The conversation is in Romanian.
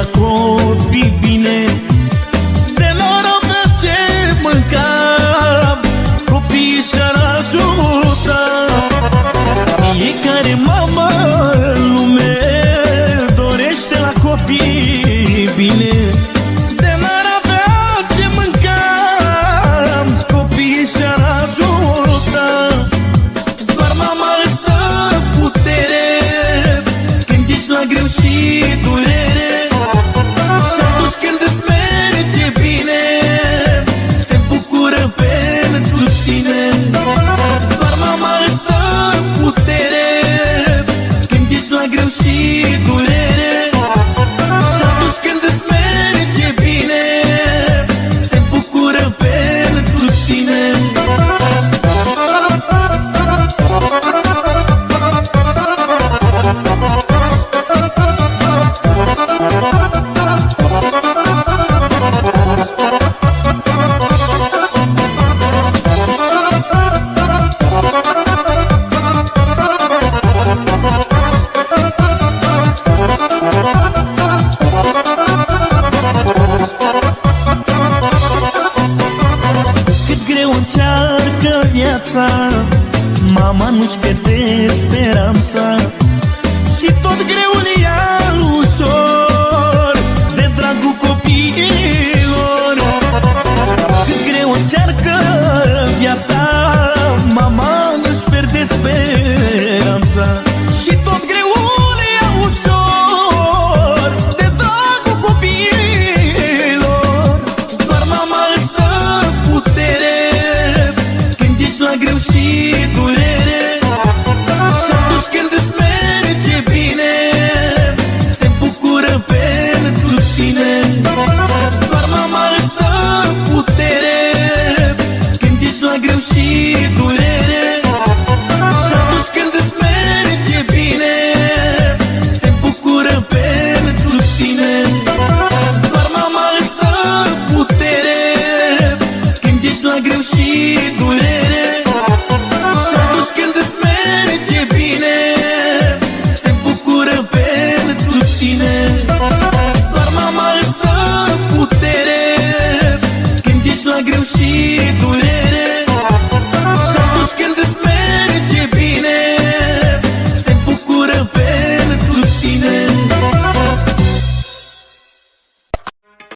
acopri bine. De noroc ce mâncam Copiii și-ar ajuta. Fiecare mamă în lume Dorește la copii bine. Mama nu-și pierde speranța. sushi